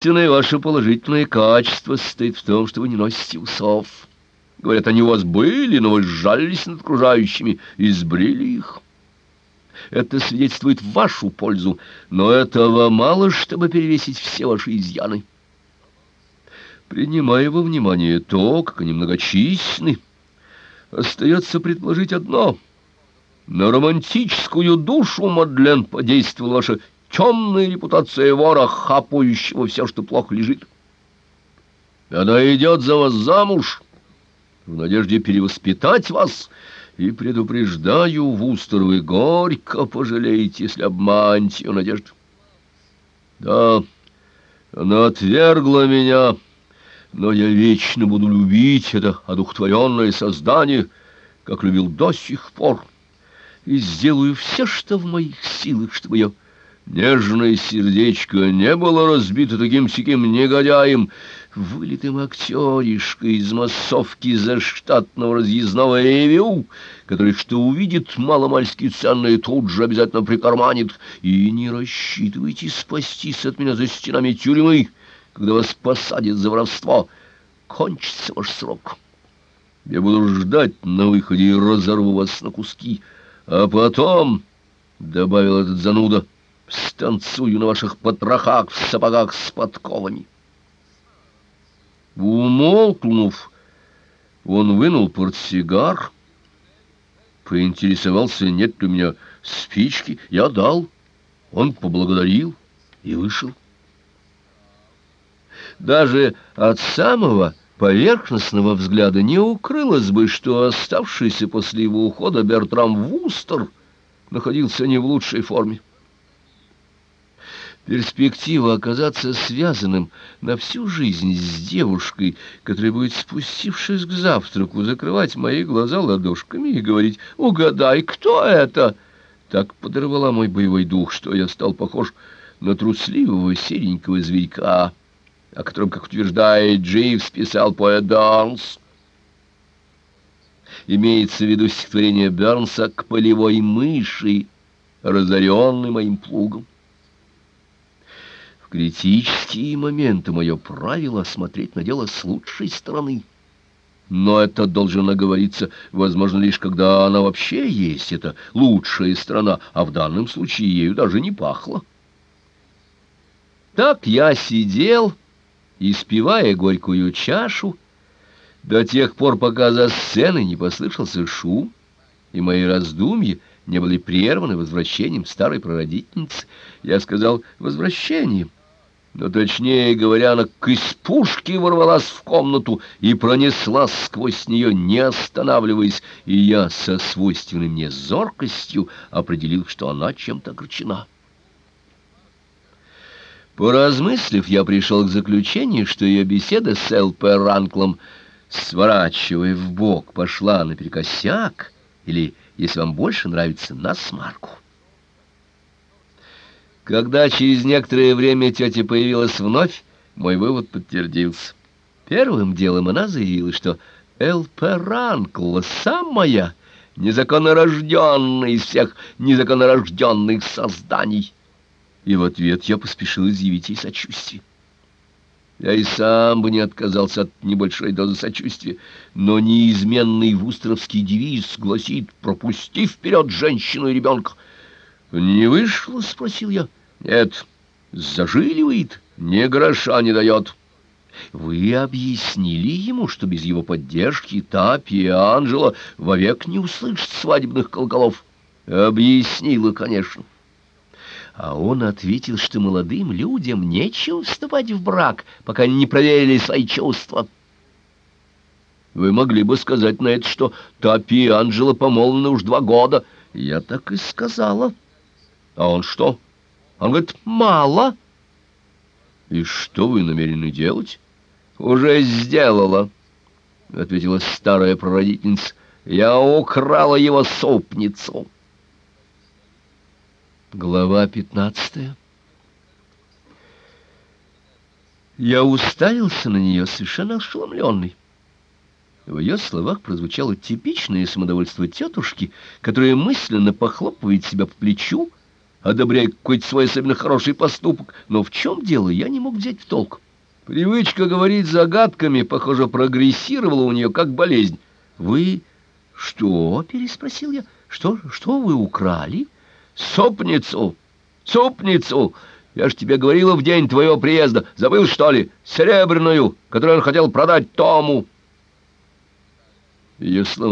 Единственное ваше положительное качество состоит в том, что вы не носите усов. Говорят, они у вас были, но вы сжались над окружающими и сбрили их. Это свидетельствует в вашу пользу, но этого мало, чтобы перевесить все ваши изъяны. Принимая во внимание то, как они многочисленны, остается предположить одно. На романтическую душу, Мадлен, подействовала ваша темная репутация вора, хапающего все, что плохо лежит. Она идет за вас замуж в надежде перевоспитать вас, и предупреждаю, Вустер, вы горько пожалеете, если обманете ее надежду. Да, она отвергла меня, но я вечно буду любить это одухотворенное создание, как любил до сих пор, и сделаю все, что в моих силах, чтобы ее Нежное сердечко не было разбито таким-сяким негодяем, вылитым актеришкой из массовки заштатного разъездного ревю, который что увидит маломальски ценное, тут же обязательно прикарманит. И не рассчитывайте спастись от меня за стенами тюрьмы, когда вас посадят за воровство. Кончится ваш срок. Я буду ждать на выходе и разорву вас на куски. А потом, — добавил этот зануда, — станцую на ваших потрохах в сапогах с подковами. Умолкнув, он вынул портсигар, поинтересовался, нет ли у меня спички. Я дал, он поблагодарил и вышел. Даже от самого поверхностного взгляда не укрылось бы, что оставшийся после его ухода Бертрам Вустер находился не в лучшей форме. Перспектива оказаться связанным на всю жизнь с девушкой, которая будет, спустившись к завтраку, закрывать мои глаза ладошками и говорить «Угадай, кто это?» Так подорвала мой боевой дух, что я стал похож на трусливого серенького зверька, о котором, как утверждает Дживс, писал поэт Бернс. Имеется в виду стихотворение Бернса «К полевой мыши», разоренный моим плугом. Критические моменты мое правило смотреть на дело с лучшей стороны. Но это должно говориться, возможно, лишь когда она вообще есть, это лучшая сторона, а в данном случае ею даже не пахло. Так я сидел, испивая горькую чашу, до тех пор, пока за сценой не послышался шум, и мои раздумья не были прерваны возвращением старой прародительницы. Я сказал «возвращением» но точнее говоря, она к испушке ворвалась в комнату и пронеслась сквозь нее, не останавливаясь, и я со свойственной мне зоркостью определил, что она чем-то огорчена. Поразмыслив, я пришел к заключению, что ее беседа с Л.П. Ранклом, сворачивая в бок, пошла наперекосяк, или, если вам больше нравится, насмарку. Когда через некоторое время тетя появилась вновь, мой вывод подтвердился. Первым делом она заявила, что Л.П. Ранкл самая незаконнорожденная из всех незаконнорожденных созданий. И в ответ я поспешил изъявить ей сочувствие. Я и сам бы не отказался от небольшой дозы сочувствия, но неизменный вустровский девиз гласит «Пропусти вперед женщину и ребенка». «Не вышло?» — спросил я. Нет, зажиливает, ни гроша не дает. Вы объяснили ему, что без его поддержки Тапи и Анжела вовек не услышат свадебных колоколов? Объяснила, конечно. А он ответил, что молодым людям нечего вступать в брак, пока не проверили свои чувства. Вы могли бы сказать на это, что Тапи и Анжела помолвлены уж два года. Я так и сказала. А он что? — он говорит, мало. И что вы намерены делать? Уже сделала, ответила старая прародительница. Я украла его супницу. Глава пятнадцатая. Я уставился на нее, совершенно ошеломленный. В ее словах прозвучало типичное самодовольство тетушки, которая мысленно похлопывает себя по плечу, одобряя какой-то свой особенно хороший поступок. Но в чем дело, я не мог взять в толк. Привычка говорить загадками, похоже, прогрессировала у нее как болезнь. «Вы что?» — переспросил я. «Что, что вы украли?» «Супницу! Супницу! Я ж тебе говорила в день твоего приезда. Забыл, что ли? Серебряную, которую он хотел продать Тому!» Ее слова